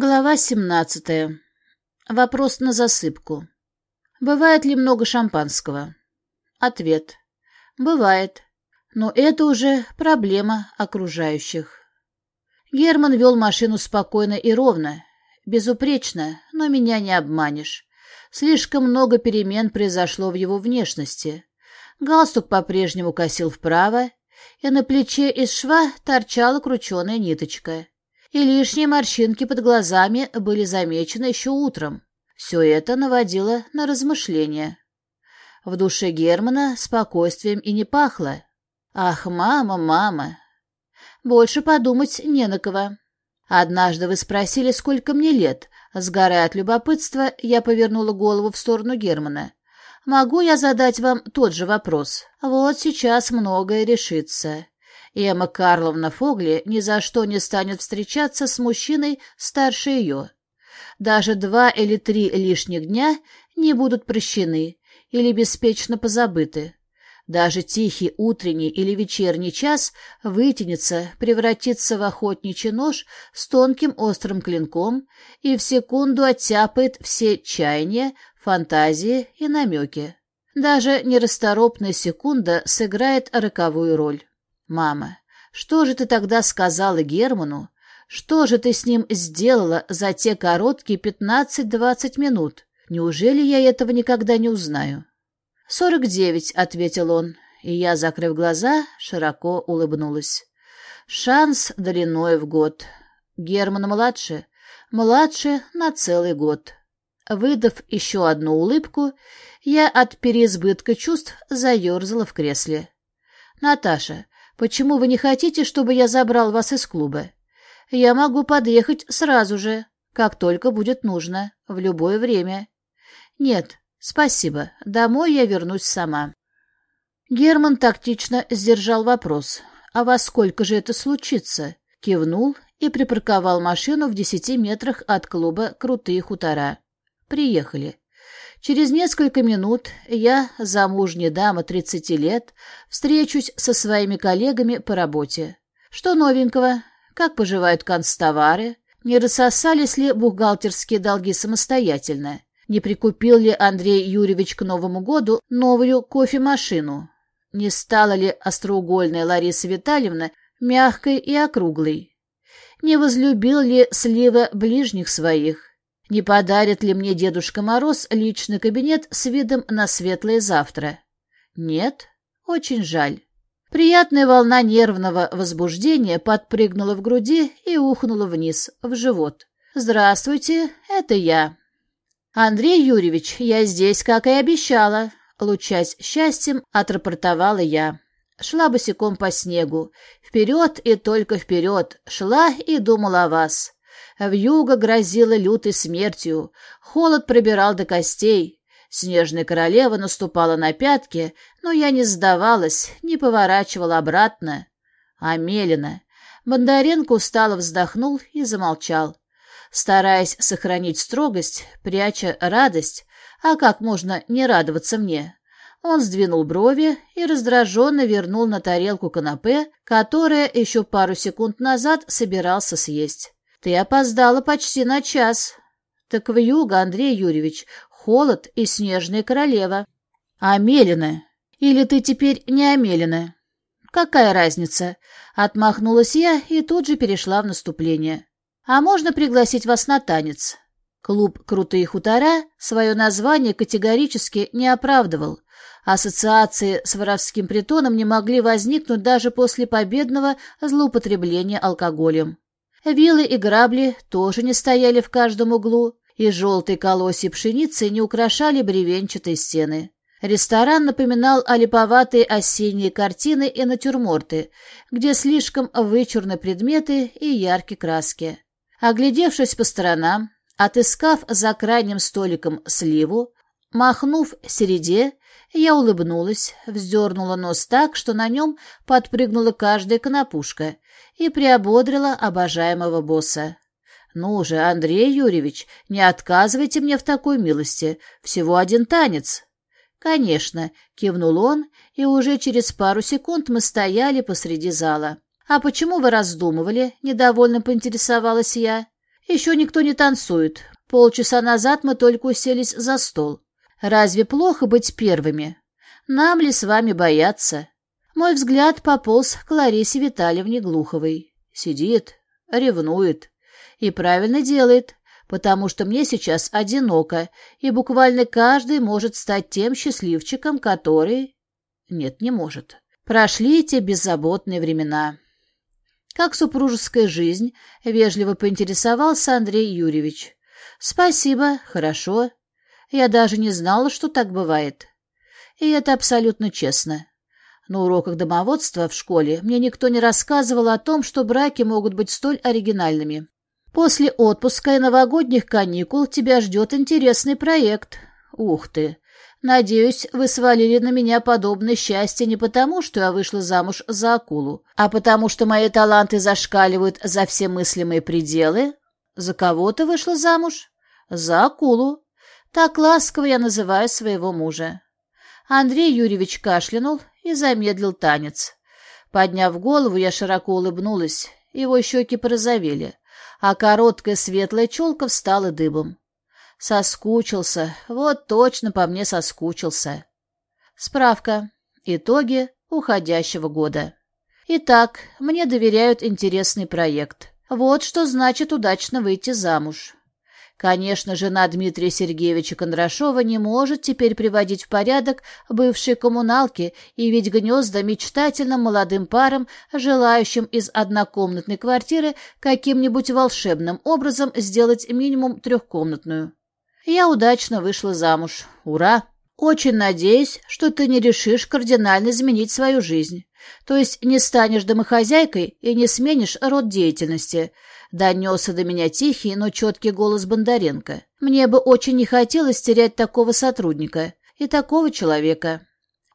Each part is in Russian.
Глава 17. Вопрос на засыпку. Бывает ли много шампанского? Ответ. Бывает. Но это уже проблема окружающих. Герман вел машину спокойно и ровно. Безупречно, но меня не обманешь. Слишком много перемен произошло в его внешности. Галстук по-прежнему косил вправо, и на плече из шва торчала крученая ниточка и лишние морщинки под глазами были замечены еще утром. Все это наводило на размышления. В душе Германа спокойствием и не пахло. «Ах, мама, мама!» Больше подумать не на кого. Однажды вы спросили, сколько мне лет. Сгорая от любопытства, я повернула голову в сторону Германа. Могу я задать вам тот же вопрос? Вот сейчас многое решится. Эмма Карловна Фогли ни за что не станет встречаться с мужчиной старше ее. Даже два или три лишних дня не будут прощены или беспечно позабыты. Даже тихий утренний или вечерний час вытянется, превратится в охотничий нож с тонким острым клинком и в секунду оттяпает все чаяния, фантазии и намеки. Даже нерасторопная секунда сыграет роковую роль. «Мама, что же ты тогда сказала Герману? Что же ты с ним сделала за те короткие пятнадцать-двадцать минут? Неужели я этого никогда не узнаю?» «Сорок девять», — ответил он, и я, закрыв глаза, широко улыбнулась. «Шанс длиной в год. Герман младше, младше на целый год». Выдав еще одну улыбку, я от переизбытка чувств заерзала в кресле. «Наташа, Почему вы не хотите, чтобы я забрал вас из клуба? Я могу подъехать сразу же, как только будет нужно, в любое время. Нет, спасибо, домой я вернусь сама. Герман тактично сдержал вопрос. А во сколько же это случится? Кивнул и припарковал машину в десяти метрах от клуба «Крутые хутора». Приехали. Через несколько минут я, замужняя дама 30 лет, встречусь со своими коллегами по работе. Что новенького? Как поживают констовары? Не рассосались ли бухгалтерские долги самостоятельно? Не прикупил ли Андрей Юрьевич к Новому году новую кофемашину? Не стала ли остроугольная Лариса Витальевна мягкой и округлой? Не возлюбил ли слива ближних своих? Не подарит ли мне Дедушка Мороз личный кабинет с видом на светлое завтра? Нет? Очень жаль. Приятная волна нервного возбуждения подпрыгнула в груди и ухнула вниз, в живот. «Здравствуйте, это я». «Андрей Юрьевич, я здесь, как и обещала», — лучась счастьем, отрапортовала я. Шла босиком по снегу. Вперед и только вперед. Шла и думала о вас. Вьюга грозила лютой смертью, холод пробирал до костей. Снежная королева наступала на пятки, но я не сдавалась, не поворачивала обратно. А Мелина... Бондаренко устало вздохнул и замолчал. Стараясь сохранить строгость, пряча радость, а как можно не радоваться мне, он сдвинул брови и раздраженно вернул на тарелку канапе, которое еще пару секунд назад собирался съесть. Ты опоздала почти на час. Так в юго, Андрей Юрьевич, холод и снежная королева. А Мелина? Или ты теперь не Амелина? Какая разница? Отмахнулась я и тут же перешла в наступление. А можно пригласить вас на танец? Клуб «Крутые хутора» свое название категорически не оправдывал. Ассоциации с воровским притоном не могли возникнуть даже после победного злоупотребления алкоголем. Вилы и грабли тоже не стояли в каждом углу, и желтые колосья пшеницы не украшали бревенчатые стены. Ресторан напоминал о липоватые осенние картины и натюрморты, где слишком вычурны предметы и яркие краски. Оглядевшись по сторонам, отыскав за крайним столиком сливу, махнув середе, я улыбнулась, вздернула нос так, что на нем подпрыгнула каждая конопушка и приободрила обожаемого босса. «Ну же, Андрей Юрьевич, не отказывайте мне в такой милости. Всего один танец». «Конечно», — кивнул он, и уже через пару секунд мы стояли посреди зала. «А почему вы раздумывали?» — недовольно поинтересовалась я. Еще никто не танцует. Полчаса назад мы только уселись за стол. Разве плохо быть первыми? Нам ли с вами бояться? Мой взгляд пополз к Ларисе Витальевне Глуховой. Сидит, ревнует. И правильно делает, потому что мне сейчас одиноко, и буквально каждый может стать тем счастливчиком, который... Нет, не может. Прошли те беззаботные времена. Как супружеская жизнь, вежливо поинтересовался Андрей Юрьевич. Спасибо, хорошо. Я даже не знала, что так бывает. И это абсолютно честно. На уроках домоводства в школе мне никто не рассказывал о том, что браки могут быть столь оригинальными. После отпуска и новогодних каникул тебя ждет интересный проект. Ух ты! Надеюсь, вы свалили на меня подобное счастье не потому, что я вышла замуж за акулу, а потому что мои таланты зашкаливают за все мыслимые пределы? За кого ты вышла замуж? За акулу. Так ласково я называю своего мужа. Андрей Юрьевич кашлянул и замедлил танец. Подняв голову, я широко улыбнулась. Его щеки порозовели, а короткая светлая челка встала дыбом. Соскучился, вот точно по мне соскучился. Справка. Итоги уходящего года. Итак, мне доверяют интересный проект. Вот что значит удачно выйти замуж. Конечно, жена Дмитрия Сергеевича Кондрашова не может теперь приводить в порядок бывшие коммуналки и ведь гнезда мечтательным молодым парам, желающим из однокомнатной квартиры каким-нибудь волшебным образом сделать минимум трехкомнатную. Я удачно вышла замуж. Ура! Очень надеюсь, что ты не решишь кардинально изменить свою жизнь. То есть не станешь домохозяйкой и не сменишь род деятельности, Донесся до меня тихий, но четкий голос Бондаренко. Мне бы очень не хотелось терять такого сотрудника и такого человека.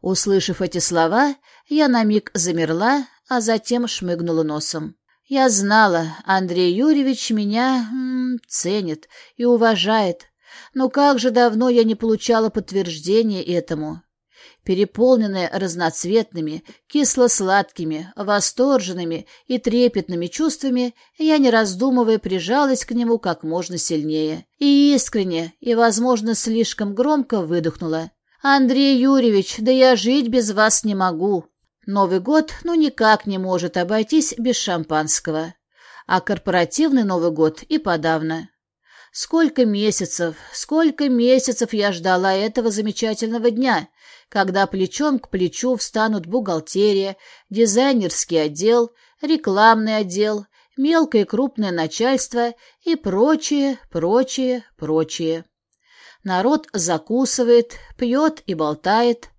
Услышав эти слова, я на миг замерла, а затем шмыгнула носом. Я знала, Андрей Юрьевич меня м -м, ценит и уважает, но как же давно я не получала подтверждения этому переполненная разноцветными, кисло-сладкими, восторженными и трепетными чувствами, я, не раздумывая, прижалась к нему как можно сильнее. И искренне, и, возможно, слишком громко выдохнула. «Андрей Юрьевич, да я жить без вас не могу!» Новый год ну никак не может обойтись без шампанского. А корпоративный Новый год и подавно. Сколько месяцев, сколько месяцев я ждала этого замечательного дня, когда плечом к плечу встанут бухгалтерия, дизайнерский отдел, рекламный отдел, мелкое и крупное начальство и прочее, прочее, прочее. Народ закусывает, пьет и болтает.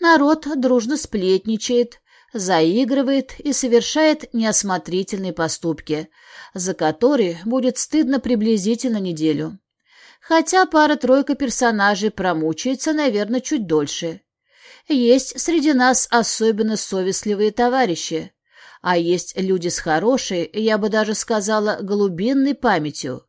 Народ дружно сплетничает, заигрывает и совершает неосмотрительные поступки, за которые будет стыдно приблизительно неделю. Хотя пара-тройка персонажей промучается, наверное, чуть дольше. Есть среди нас особенно совестливые товарищи, а есть люди с хорошей, я бы даже сказала, глубинной памятью.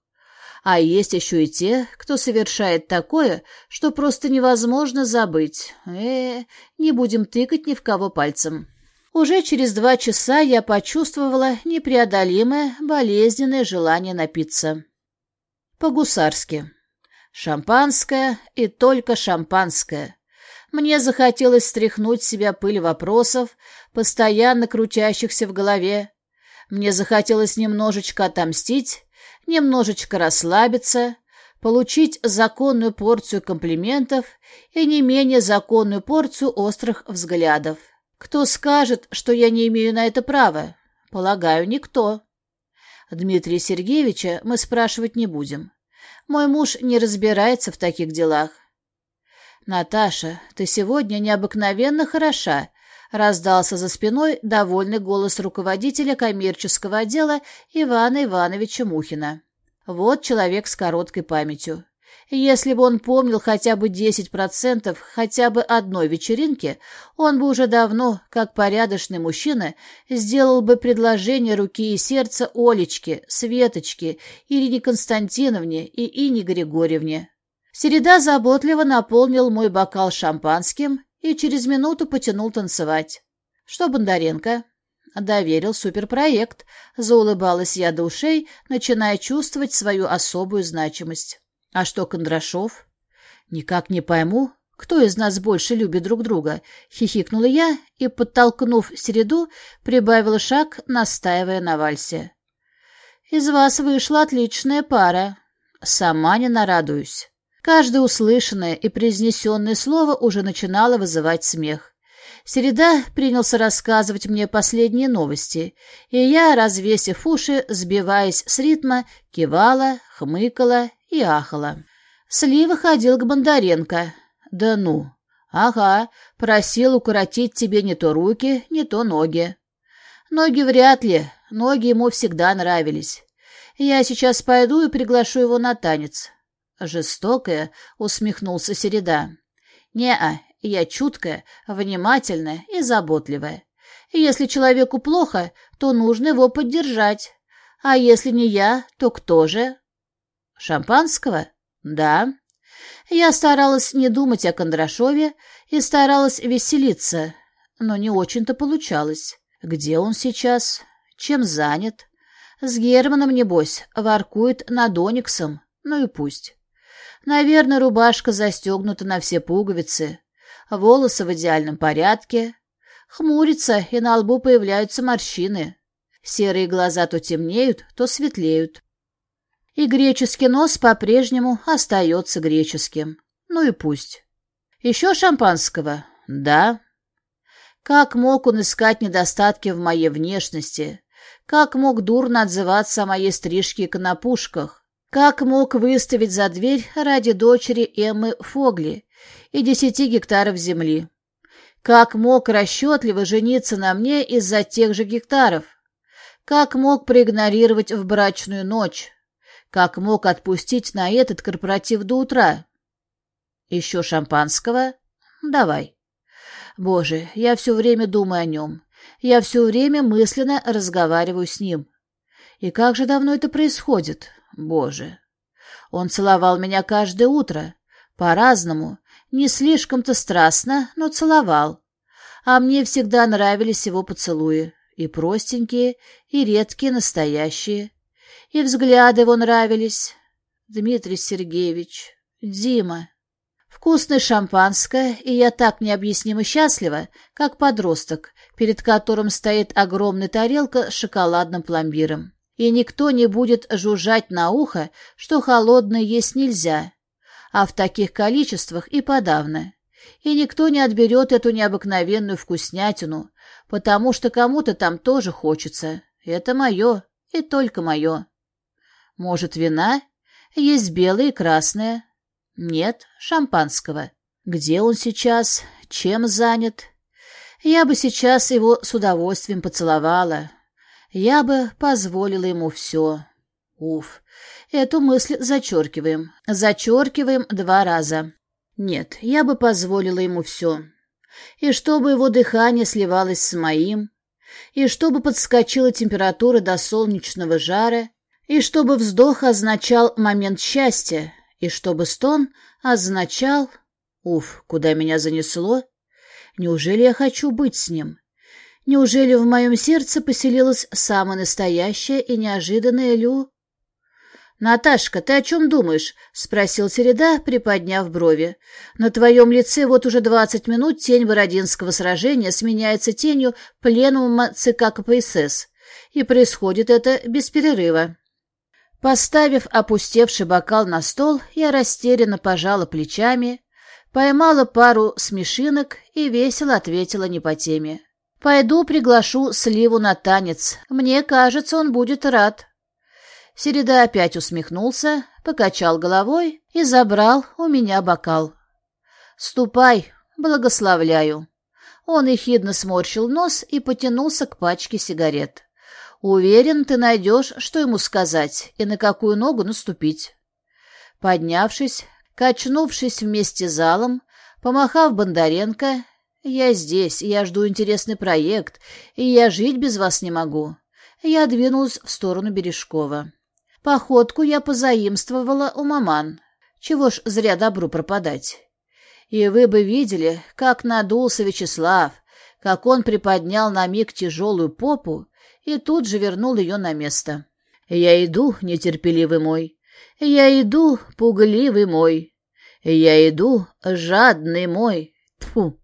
А есть еще и те, кто совершает такое, что просто невозможно забыть. Э, не будем тыкать ни в кого пальцем. Уже через два часа я почувствовала непреодолимое, болезненное желание напиться. По-гусарски. Шампанское и только шампанское. Мне захотелось стряхнуть с себя пыль вопросов, постоянно крутящихся в голове. Мне захотелось немножечко отомстить, немножечко расслабиться, получить законную порцию комплиментов и не менее законную порцию острых взглядов. Кто скажет, что я не имею на это права? Полагаю, никто. Дмитрия Сергеевича мы спрашивать не будем. Мой муж не разбирается в таких делах. «Наташа, ты сегодня необыкновенно хороша», — раздался за спиной довольный голос руководителя коммерческого отдела Ивана Ивановича Мухина. Вот человек с короткой памятью. Если бы он помнил хотя бы 10% хотя бы одной вечеринки, он бы уже давно, как порядочный мужчина, сделал бы предложение руки и сердца Олечке, Светочке, Ирине Константиновне и Ине Григорьевне. Середа заботливо наполнил мой бокал шампанским и через минуту потянул танцевать. Что Бондаренко? Доверил суперпроект, заулыбалась я до ушей, начиная чувствовать свою особую значимость. А что Кондрашов? Никак не пойму, кто из нас больше любит друг друга, хихикнула я и, подтолкнув середу, прибавила шаг, настаивая на вальсе. Из вас вышла отличная пара. Сама не нарадуюсь. Каждое услышанное и произнесенное слово уже начинало вызывать смех. Середа принялся рассказывать мне последние новости, и я, развесив уши, сбиваясь с ритма, кивала, хмыкала и ахала. Слива ходил к Бондаренко. «Да ну!» «Ага, просил укоротить тебе не то руки, не то ноги». «Ноги вряд ли, ноги ему всегда нравились. Я сейчас пойду и приглашу его на танец». Жестокая, усмехнулся Середа. «Не-а, я чуткая, внимательная и заботливая. Если человеку плохо, то нужно его поддержать. А если не я, то кто же? Шампанского? Да. Я старалась не думать о Кондрашове и старалась веселиться, но не очень-то получалось. Где он сейчас? Чем занят? С Германом, небось, воркует над Ониксом. Ну и пусть. Наверное, рубашка застегнута на все пуговицы волосы в идеальном порядке. Хмурится, и на лбу появляются морщины. Серые глаза то темнеют, то светлеют. И греческий нос по-прежнему остается греческим. Ну и пусть. Еще шампанского? Да. Как мог он искать недостатки в моей внешности? Как мог дурно отзываться о моей стрижке и конопушках? Как мог выставить за дверь ради дочери Эммы Фогли и десяти гектаров земли. Как мог расчетливо жениться на мне из-за тех же гектаров? Как мог проигнорировать в брачную ночь? Как мог отпустить на этот корпоратив до утра? Еще шампанского? Давай. Боже, я все время думаю о нем. Я все время мысленно разговариваю с ним. И как же давно это происходит? Боже. Он целовал меня каждое утро. По-разному, не слишком-то страстно, но целовал. А мне всегда нравились его поцелуи. И простенькие, и редкие, настоящие. И взгляды его нравились. Дмитрий Сергеевич, Дима. Вкусное шампанское, и я так необъяснимо счастлива, как подросток, перед которым стоит огромная тарелка с шоколадным пломбиром. И никто не будет жужжать на ухо, что холодное есть нельзя, а в таких количествах и подавно. И никто не отберет эту необыкновенную вкуснятину, потому что кому-то там тоже хочется. Это мое, и только мое. Может, вина? Есть белое и красное. Нет, шампанского. Где он сейчас? Чем занят? Я бы сейчас его с удовольствием поцеловала. Я бы позволила ему все. Уф, Эту мысль зачеркиваем. Зачеркиваем два раза. Нет, я бы позволила ему все. И чтобы его дыхание сливалось с моим, и чтобы подскочила температура до солнечного жара, и чтобы вздох означал момент счастья, и чтобы стон означал... Уф, куда меня занесло? Неужели я хочу быть с ним? Неужели в моем сердце поселилась самая настоящая и неожиданная Лю? «Наташка, ты о чем думаешь?» — спросил Середа, приподняв брови. «На твоем лице вот уже двадцать минут тень Бородинского сражения сменяется тенью пленума ЦК КПСС, и происходит это без перерыва». Поставив опустевший бокал на стол, я растерянно пожала плечами, поймала пару смешинок и весело ответила не по теме. «Пойду приглашу Сливу на танец. Мне кажется, он будет рад». Середа опять усмехнулся, покачал головой и забрал у меня бокал. «Ступай, благословляю». Он ехидно сморщил нос и потянулся к пачке сигарет. «Уверен, ты найдешь, что ему сказать и на какую ногу наступить». Поднявшись, качнувшись вместе залом, помахав Бондаренко, «Я здесь, я жду интересный проект, и я жить без вас не могу», я двинулась в сторону Бережкова. Походку я позаимствовала у маман. Чего ж зря добру пропадать. И вы бы видели, как надулся Вячеслав, как он приподнял на миг тяжелую попу и тут же вернул ее на место. «Я иду, нетерпеливый мой, я иду, пугливый мой, я иду, жадный мой, Тфу.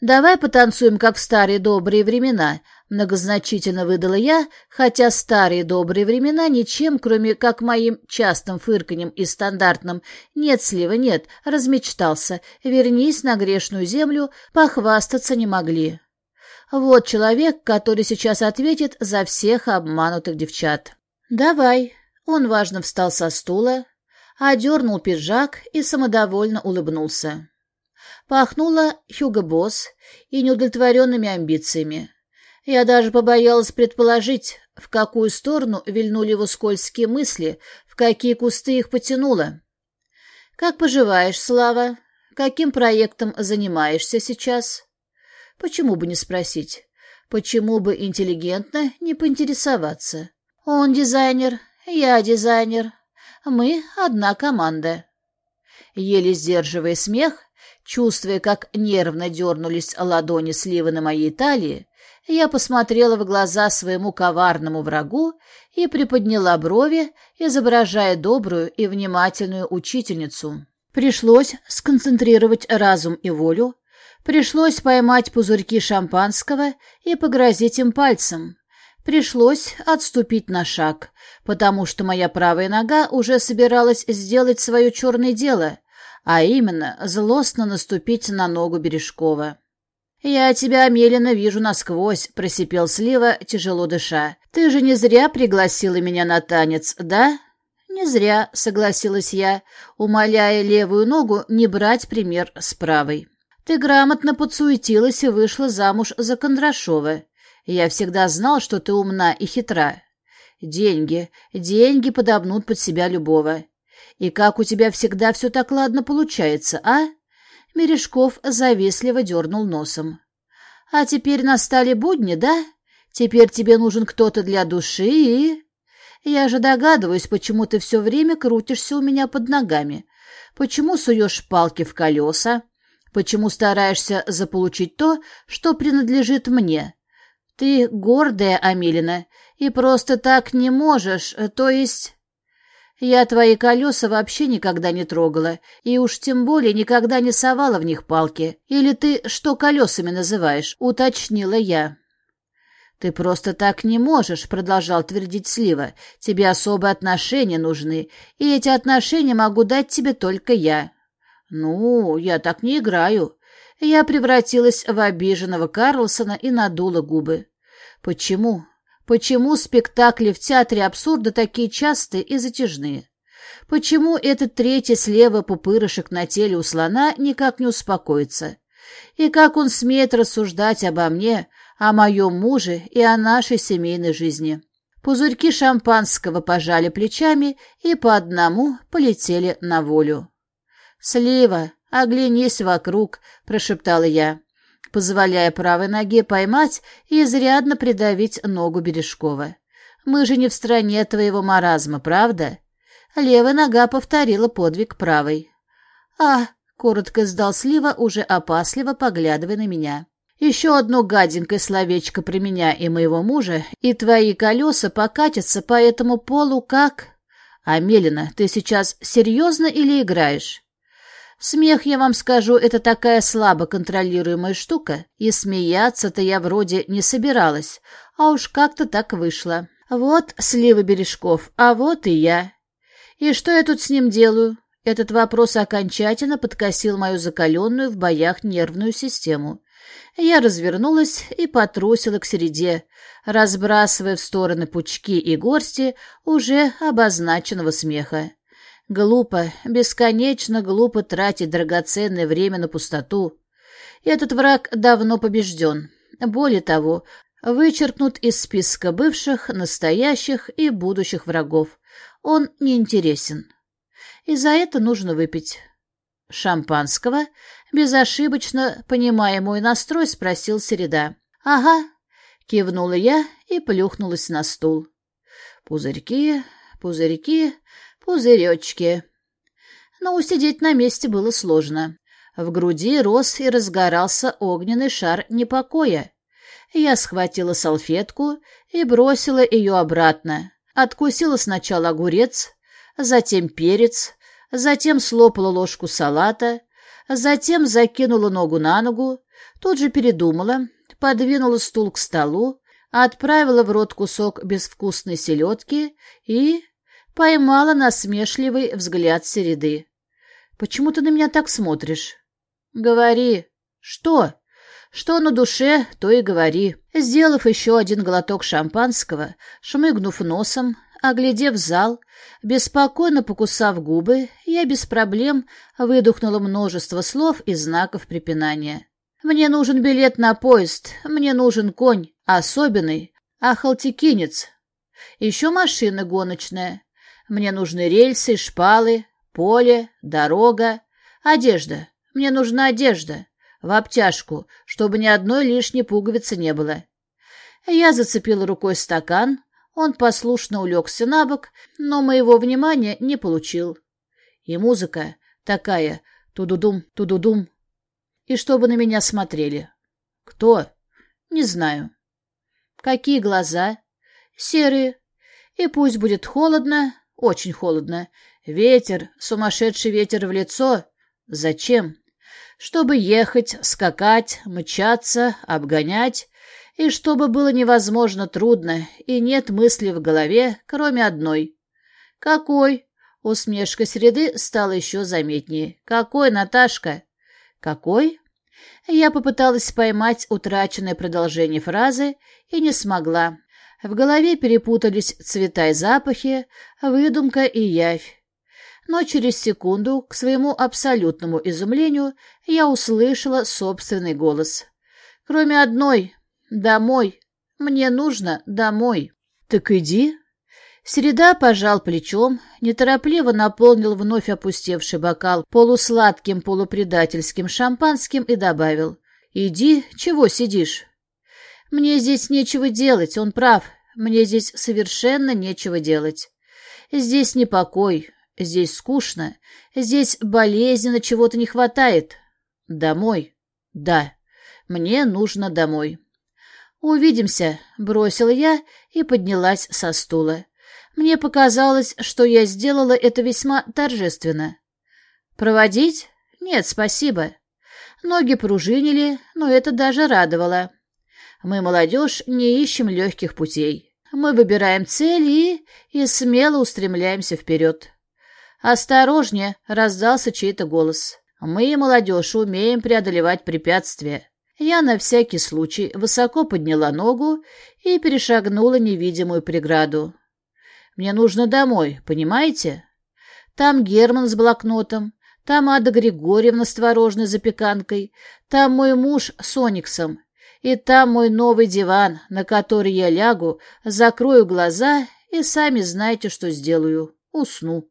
«Давай потанцуем, как в старые добрые времена», — многозначительно выдала я, хотя старые добрые времена ничем, кроме как моим частым фырканьем и стандартным «нет, слива, нет», размечтался, вернись на грешную землю, похвастаться не могли. Вот человек, который сейчас ответит за всех обманутых девчат. «Давай». Он важно встал со стула, одернул пиджак и самодовольно улыбнулся. Пахнуло Хьюго Босс и неудовлетворенными амбициями. Я даже побоялась предположить, в какую сторону вильнули его скользкие мысли, в какие кусты их потянуло. «Как поживаешь, Слава? Каким проектом занимаешься сейчас?» Почему бы не спросить? Почему бы интеллигентно не поинтересоваться? Он дизайнер, я дизайнер. Мы одна команда. Еле сдерживая смех, Чувствуя, как нервно дернулись ладони сливы на моей талии, я посмотрела в глаза своему коварному врагу и приподняла брови, изображая добрую и внимательную учительницу. Пришлось сконцентрировать разум и волю, пришлось поймать пузырьки шампанского и погрозить им пальцем. Пришлось отступить на шаг, потому что моя правая нога уже собиралась сделать свое черное дело — а именно злостно наступить на ногу Бережкова. «Я тебя, Мелина, вижу насквозь», — просипел Слива, тяжело дыша. «Ты же не зря пригласила меня на танец, да?» «Не зря», — согласилась я, умоляя левую ногу не брать пример с правой. «Ты грамотно подсуетилась и вышла замуж за Кондрашова. Я всегда знал, что ты умна и хитра. Деньги, деньги подобнут под себя любого. И как у тебя всегда все так ладно получается, а?» Мережков завистливо дернул носом. «А теперь настали будни, да? Теперь тебе нужен кто-то для души и...» «Я же догадываюсь, почему ты все время крутишься у меня под ногами. Почему суешь палки в колеса? Почему стараешься заполучить то, что принадлежит мне? Ты гордая, Амелина, и просто так не можешь, то есть...» Я твои колеса вообще никогда не трогала, и уж тем более никогда не совала в них палки. Или ты что колесами называешь?» — уточнила я. «Ты просто так не можешь», — продолжал твердить Слива. «Тебе особые отношения нужны, и эти отношения могу дать тебе только я». «Ну, я так не играю». Я превратилась в обиженного Карлсона и надула губы. «Почему? Почему спектакли в театре абсурда такие частые и затяжные? Почему этот третий слева пупырышек на теле у слона никак не успокоится? И как он смеет рассуждать обо мне, о моем муже и о нашей семейной жизни? Пузырьки шампанского пожали плечами и по одному полетели на волю. «Слива, оглянись вокруг», — прошептала я позволяя правой ноге поймать и изрядно придавить ногу Бережкова. «Мы же не в стране твоего маразма, правда?» Левая нога повторила подвиг правой. «А!» — коротко сдал Слива, уже опасливо поглядывая на меня. «Еще одно гаденькое словечко про меня и моего мужа, и твои колеса покатятся по этому полу как...» «Амелина, ты сейчас серьезно или играешь?» Смех, я вам скажу, это такая слабо контролируемая штука, и смеяться-то я вроде не собиралась, а уж как-то так вышло. Вот Слива Бережков, а вот и я. И что я тут с ним делаю? Этот вопрос окончательно подкосил мою закаленную в боях нервную систему. Я развернулась и потрусила к середе, разбрасывая в стороны пучки и горсти уже обозначенного смеха. Глупо, бесконечно глупо тратить драгоценное время на пустоту. Этот враг давно побежден. Более того, вычеркнут из списка бывших, настоящих и будущих врагов. Он неинтересен. И за это нужно выпить. Шампанского, безошибочно понимая мой настрой, спросил Середа. «Ага», — кивнула я и плюхнулась на стул. Пузырьки, пузырьки, пузыречки. Но усидеть на месте было сложно. В груди рос и разгорался огненный шар непокоя. Я схватила салфетку и бросила ее обратно. Откусила сначала огурец, затем перец, затем слопала ложку салата, затем закинула ногу на ногу, тут же передумала, подвинула стул к столу, отправила в рот кусок безвкусной селедки и поймала насмешливый взгляд Середы. «Почему ты на меня так смотришь?» «Говори». «Что?» «Что на душе, то и говори». Сделав еще один глоток шампанского, шмыгнув носом, оглядев зал, беспокойно покусав губы, я без проблем выдохнула множество слов и знаков препинания. «Мне нужен билет на поезд, мне нужен конь, особенный, ахалтикинец. Еще машина гоночная. Мне нужны рельсы, шпалы, поле, дорога, одежда. Мне нужна одежда. В обтяжку, чтобы ни одной лишней пуговицы не было. Я зацепила рукой стакан, он послушно улегся на бок, но моего внимания не получил. И музыка такая тудудум, тудудум. И чтобы на меня смотрели. Кто? Не знаю. Какие глаза? Серые. И пусть будет холодно, очень холодно. Ветер, сумасшедший ветер в лицо. Зачем? Чтобы ехать, скакать, мчаться, обгонять, и чтобы было невозможно трудно, и нет мысли в голове, кроме одной. «Какой?» — усмешка среды стала еще заметнее. «Какой, Наташка?» «Какой?» Я попыталась поймать утраченное продолжение фразы и не смогла. В голове перепутались цвета и запахи, выдумка и явь. Но через секунду, к своему абсолютному изумлению, я услышала собственный голос. Кроме одной «Домой. Мне нужно домой». «Так иди». Середа пожал плечом, неторопливо наполнил вновь опустевший бокал полусладким полупредательским шампанским и добавил. «Иди, чего сидишь?» «Мне здесь нечего делать, он прав. Мне здесь совершенно нечего делать. Здесь не покой, здесь скучно, здесь болезненно чего-то не хватает. Домой. Да, мне нужно домой». «Увидимся», — бросила я и поднялась со стула. Мне показалось, что я сделала это весьма торжественно. «Проводить? Нет, спасибо». Ноги пружинили, но это даже радовало. Мы, молодежь, не ищем легких путей. Мы выбираем цель и... и смело устремляемся вперед. «Осторожнее!» — раздался чей-то голос. «Мы, молодежь, умеем преодолевать препятствия. Я на всякий случай высоко подняла ногу и перешагнула невидимую преграду. Мне нужно домой, понимаете? Там Герман с блокнотом, там Ада Григорьевна с творожной запеканкой, там мой муж с Ониксом, и там мой новый диван, на который я лягу, закрою глаза и сами знаете, что сделаю. Усну.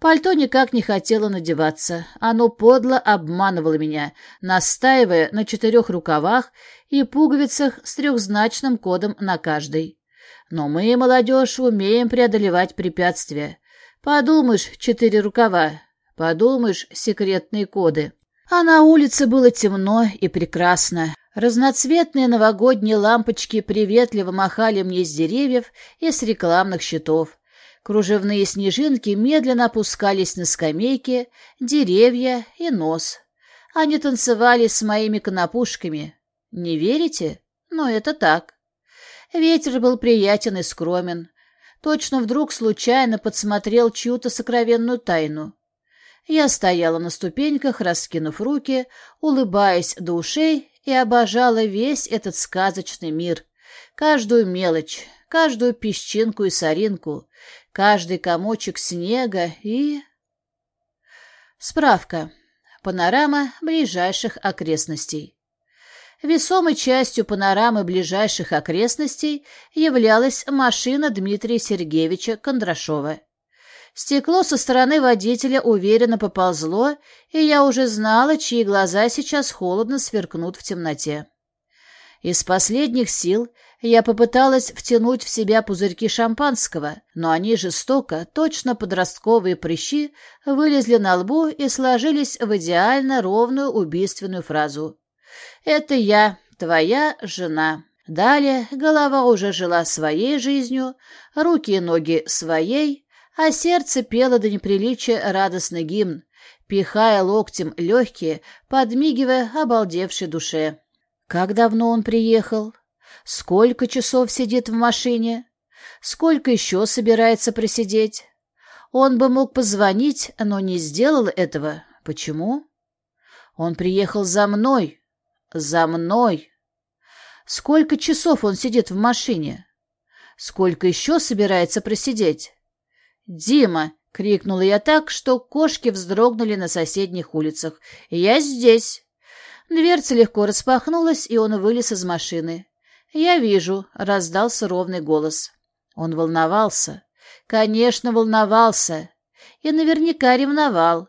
Пальто никак не хотело надеваться. Оно подло обманывало меня, настаивая на четырех рукавах и пуговицах с трехзначным кодом на каждой. Но мы, молодежь, умеем преодолевать препятствия. Подумаешь, четыре рукава. Подумаешь, секретные коды. А на улице было темно и прекрасно. Разноцветные новогодние лампочки приветливо махали мне с деревьев и с рекламных щитов. Кружевные снежинки медленно опускались на скамейки, деревья и нос. Они танцевали с моими конопушками. Не верите? Но это так. Ветер был приятен и скромен. Точно вдруг случайно подсмотрел чью-то сокровенную тайну. Я стояла на ступеньках, раскинув руки, улыбаясь до ушей и обожала весь этот сказочный мир. Каждую мелочь, каждую песчинку и соринку, каждый комочек снега и... Справка. Панорама ближайших окрестностей. Весомой частью панорамы ближайших окрестностей являлась машина Дмитрия Сергеевича Кондрашова. Стекло со стороны водителя уверенно поползло, и я уже знала, чьи глаза сейчас холодно сверкнут в темноте. Из последних сил Я попыталась втянуть в себя пузырьки шампанского, но они жестоко, точно подростковые прыщи, вылезли на лбу и сложились в идеально ровную убийственную фразу. «Это я, твоя жена». Далее голова уже жила своей жизнью, руки и ноги своей, а сердце пело до неприличия радостный гимн, пихая локтем легкие, подмигивая обалдевшей душе. Как давно он приехал? Сколько часов сидит в машине? Сколько еще собирается просидеть? Он бы мог позвонить, но не сделал этого. Почему? Он приехал за мной. За мной. Сколько часов он сидит в машине? Сколько еще собирается просидеть? «Дима!» — крикнула я так, что кошки вздрогнули на соседних улицах. «Я здесь!» Дверца легко распахнулась, и он вылез из машины. «Я вижу», — раздался ровный голос. Он волновался. Конечно, волновался. И наверняка ревновал.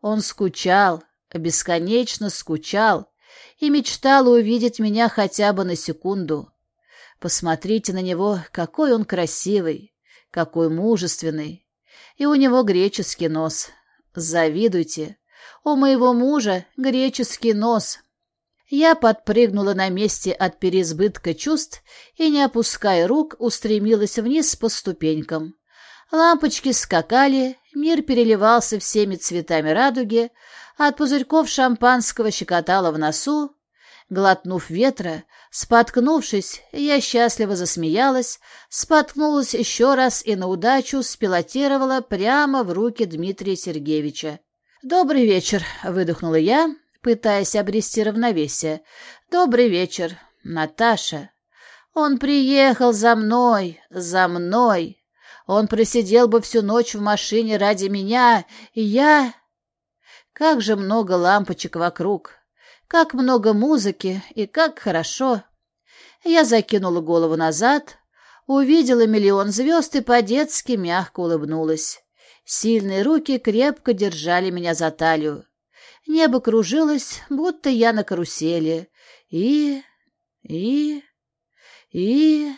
Он скучал, бесконечно скучал, и мечтал увидеть меня хотя бы на секунду. Посмотрите на него, какой он красивый, какой мужественный. И у него греческий нос. Завидуйте. У моего мужа греческий нос. Я подпрыгнула на месте от переизбытка чувств и, не опуская рук, устремилась вниз по ступенькам. Лампочки скакали, мир переливался всеми цветами радуги, а от пузырьков шампанского щекотало в носу. Глотнув ветра, споткнувшись, я счастливо засмеялась, споткнулась еще раз и на удачу спилотировала прямо в руки Дмитрия Сергеевича. «Добрый вечер», — выдохнула я, пытаясь обрести равновесие. «Добрый вечер, Наташа. Он приехал за мной, за мной. Он просидел бы всю ночь в машине ради меня, и я... Как же много лампочек вокруг, как много музыки и как хорошо. Я закинула голову назад, увидела миллион звезд и по-детски мягко улыбнулась. Сильные руки крепко держали меня за талию. Небо кружилось, будто я на карусели. И... и... и...